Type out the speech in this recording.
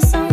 some